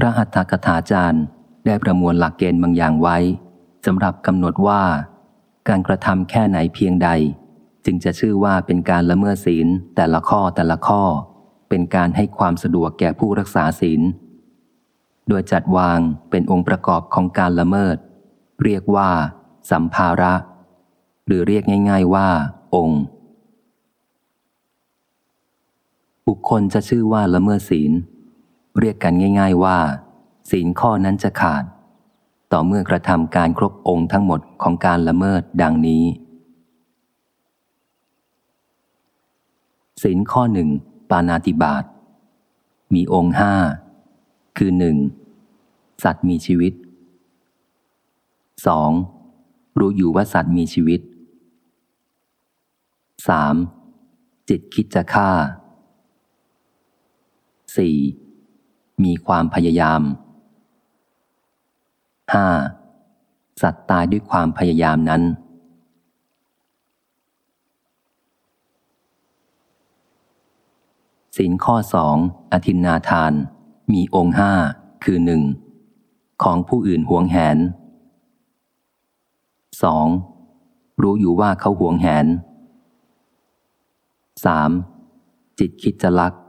พระอัฏฐกถาจารย์ได้ประมวลหลักเกณฑ์บางอย่างไว้สำหรับกำหนดว่า การกระทำแค่ไหนเพียงใด จึงจะชื่อว่าเป็นการละเมิดศีลแต่ละข้อแต่ละข้อ เป็นการให้ความสะดวกแก่ผู้รักษาศีล โดยจัดวางเป็นองค์ประกอบของการละเมิด เรียกว่า สัมภาระ หรือเรียกง่าย ๆว่า องค์ บุคคลจะชื่อว่าละเมิดศีล เรียกกันง่าย ๆว่า ศีลข้อนั้นจะขาด ต่อเมื่อกระทำการครบองค์ทั้งหมดของการละเมิดดังนี้ศีลข้อหนึ่งปานาติบาตมีองค์ห้าคือหนึ่งสัตว์มีชีวิต 2. รู้อยู่ว่าสัตว์มีชีวิต 3. จิตคิดจะฆ่า 4. มีความพยายาม 5. สัตว์ตายด้วยความพยายามนั้น สินข้อสองอธินนาทาน มีองค์ห้าคือหนึ่งของผู้อื่นหวงแหน 2. รู้อยู่ว่าเขาหวงแหน 3. จิตคิดจะลัก 4.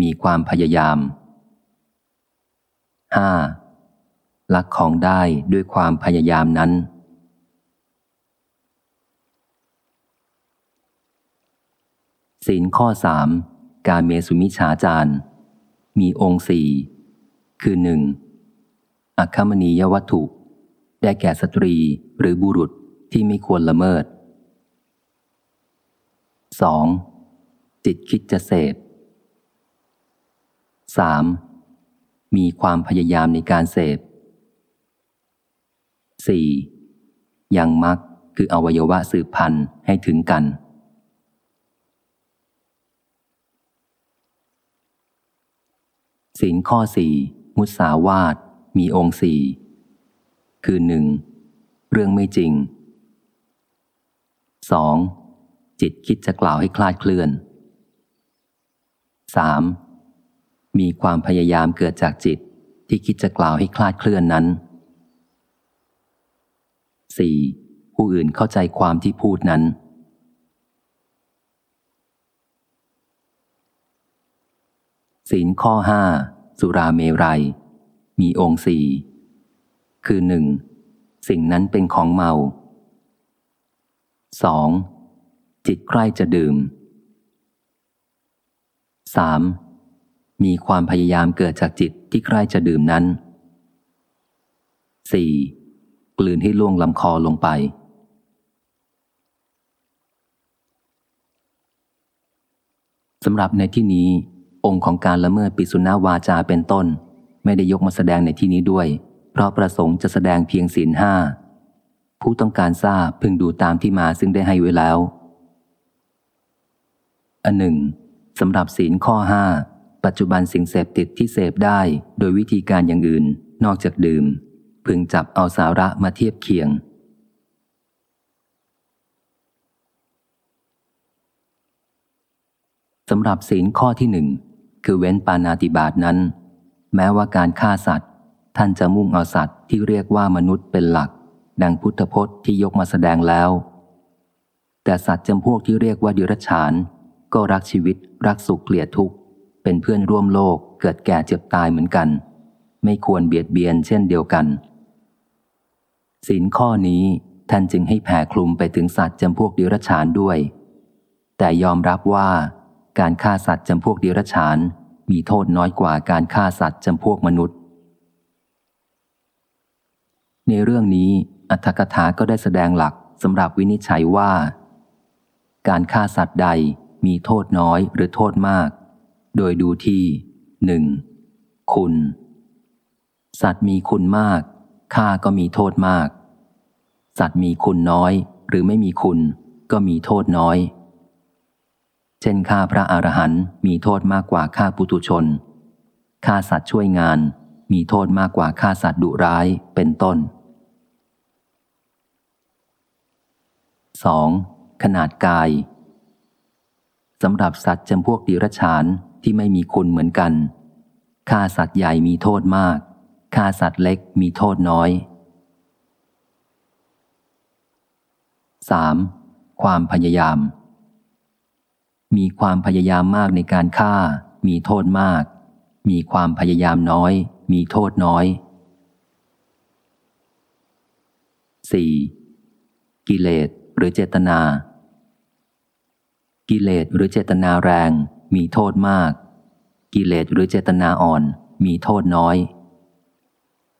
มีความพยายาม 5. ลักของได้ด้วยความพยายามนั้น ศีลข้อสามการเมสุมิชาจารมีองค์สี่คือหนึ่งอัคมณียวัตถุ ได้แก่สตรีหรือบุรุษที่ไม่ควรละเมิด 2. จิตคิดจะเสพ 3. มีความพยายามในการเสพ 4. ยังมักคืออวัยวะสืบพันธุ์ให้ถึงกันศีลข้อสี่มุสาวาทมีองค์สี่คือหนึ่งเรื่องไม่จริง 2. จิตคิดจะกล่าวให้คลาดเคลื่อน 3. มีความพยายามเกิดจากจิตที่คิดจะกล่าวให้คลาดเคลื่อนนั้น 4. ผู้อื่นเข้าใจความที่พูดนั้น ศีลข้อห้าสุราเมรัย มีองค์สี่คือหนึ่งสิ่งนั้นเป็นของเมา 2. จิตใคร่จะดื่ม 3. มีความพยายามเกิดจากจิตที่ใคร่จะดื่มนั้น 4. กลืนให้ล่วงลำคอลงไป สำหรับในที่นี้ องค์ของการละเมิดปิสุนาวาจาเป็นต้น ไม่ได้ยกมาแสดงในที่นี้ด้วย เพราะประสงค์จะแสดงเพียงศีลห้าผู้ต้องการทราบพึงดูตามที่มาซึ่งได้ให้ไว้แล้ว อันหนึ่งสำหรับศีลข้อห้า ปัจจุบันสิ่งเสพติดที่เสพได้โดยวิธีการอย่างอื่น นอกจากดื่ม พึงจับเอาสาระมาเทียบเคียง สำหรับศีลข้อที่หนึ่งคือเว้นปานาติบาตนั้น แม้ว่าการฆ่าสัตว์ ท่านจะมุ่งเอาสัตว์ที่เรียกว่ามนุษย์เป็นหลัก ดังพุทธพจน์ที่ยกมาแสดงแล้ว แต่สัตว์จำพวกที่เรียกว่าดิรัจฉาน ก็รักชีวิตรักสุขเกลียดทุกข์ เป็นเพื่อนร่วมโลกเกิดแก่เจ็บตายเหมือนกัน ไม่ควรเบียดเบียนเช่นเดียวกัน ศีลข้อนี้ท่านจึงให้แผ่คลุมไปถึงสัตว์จำพวกดิรัจฉานด้วย แต่ยอมรับว่าการฆ่าสัตว์จำพวกเดรัจฉาน มีโทษน้อยกว่าการฆ่าสัตว์จำพวกมนุษย์ ในเรื่องนี้อัตถกถาก็ได้แสดงหลักสำหรับวินิจฉัยว่า การฆ่าสัตว์ใดมีโทษน้อยหรือโทษมาก โดยดูที่หนึ่งคุณ สัตว์มีคุณมากฆ่าก็มีโทษมาก สัตว์มีคุณน้อย หรือไม่มีคุณก็มีโทษน้อย เช่นฆ่าพระอรหันต์มีโทษมากกว่าฆ่าปุตุชนฆ่าสัตว์ช่วยงาน มีโทษมากกว่าฆ่าสัตว์ดุร้ายเป็นต้น 2. ขนาดกายสำหรับสัตว์จำพวกดิรัชาน ที่ไม่มีคุณเหมือนกันฆ่าสัตว์ใหญ่มีโทษมากฆ่าสัตว์เล็กมีโทษน้อย 3. ความพยายาม มีความพยายามมากในการฆ่า มีโทษมาก มีความพยายามน้อย มีโทษน้อย 4. กิเลสหรือเจตนา กิเลสหรือเจตนาแรง มีโทษมาก กิเลสหรือเจตนาอ่อน มีโทษน้อย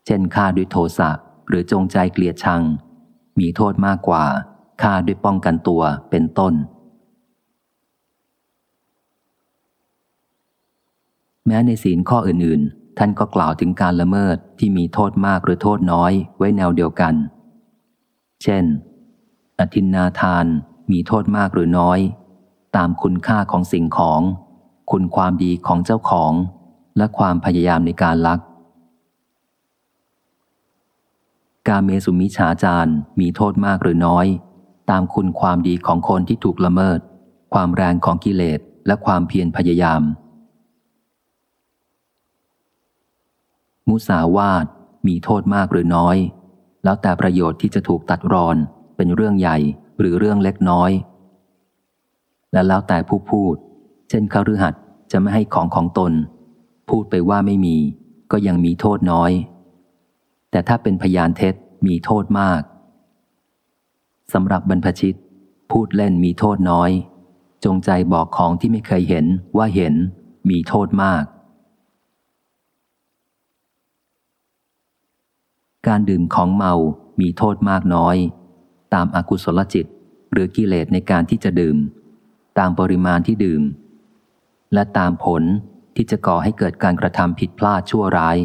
เช่นฆ่าด้วยโทสะหรือจงใจเกลียดชัง มีโทษมากกว่าฆ่าด้วยป้องกันตัวเป็นต้น แม้ในศีลข้ออื่น ๆ ท่านก็กล่าวถึงการละเมิดที่มีโทษมากหรือโทษน้อยไว้แนวเดียวกัน เช่น อธินนาทานมีโทษมากหรือน้อย ตามคุณค่าของสิ่งของ คุณความดีของเจ้าของ และความพยายามในการลัก กาเมสุมิฉาจารมีโทษมากหรือน้อย ตามคุณความดีของคนที่ถูกละเมิด ความแรงของกิเลสและความเพียรพยายาม มุสาวาทมีโทษมากหรือน้อย แล้วแต่ประโยชน์ที่จะถูกตัดรอนเป็นเรื่องใหญ่หรือเรื่องเล็กน้อย และแล้วแต่ผู้พูด เช่นคฤหัสถ์จะไม่ให้ของของตน พูดไปว่าไม่มี ก็ยังมีโทษน้อย แต่ถ้าเป็นพยานเท็จมีโทษมากสำหรับบรรพชิต พูดเล่นมีโทษน้อย จงใจบอกของที่ไม่เคยเห็นว่าเห็น มีโทษมาก การดื่มของเมา มีโทษมากน้อย ตามอากุศลจิต หรือกิเลสในการที่จะดื่ม ตามปริมาณที่ดื่ม และตามผลที่จะก่อให้เกิดการกระทำผิดพลาดชั่วร้าย